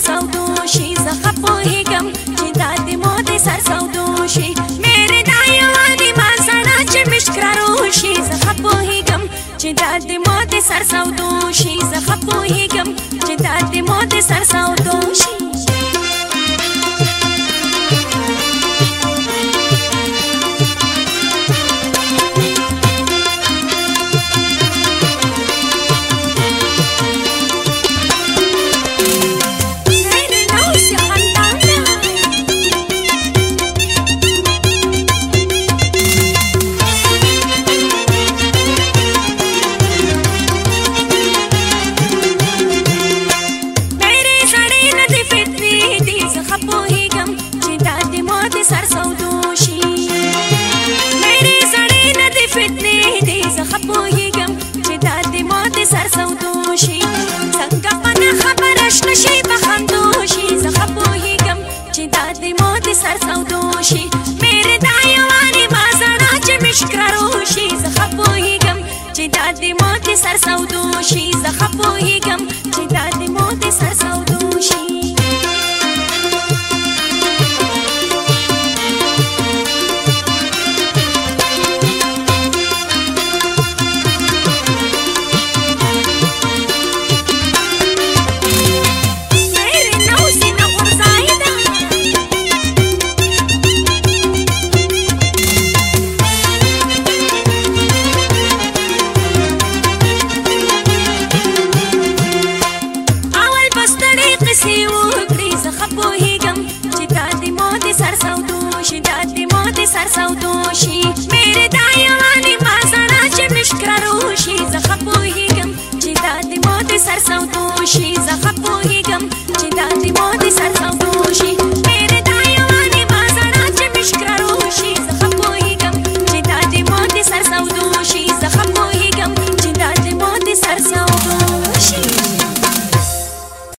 سر سودو شي زه خپوهېږم چې دا د مو د سر سودو شي میرې دا یوازې ما سره چې مشکرارو شي زه خپوهېږم چې دا د مو د سر سودو سر سودوشي میرې دا یوانې بازارا چې مشکره روشي زه ښه پوهېږم چې دا د ماتې سر سودوشي زه ښه پوهېږم سر سودوشی میره دایوانی مازانا چه مشکر روشی زخه پوهیگم چې دا د مو د سر سودوشي زخه پوهیګم چې دا د مو د سر سودوشي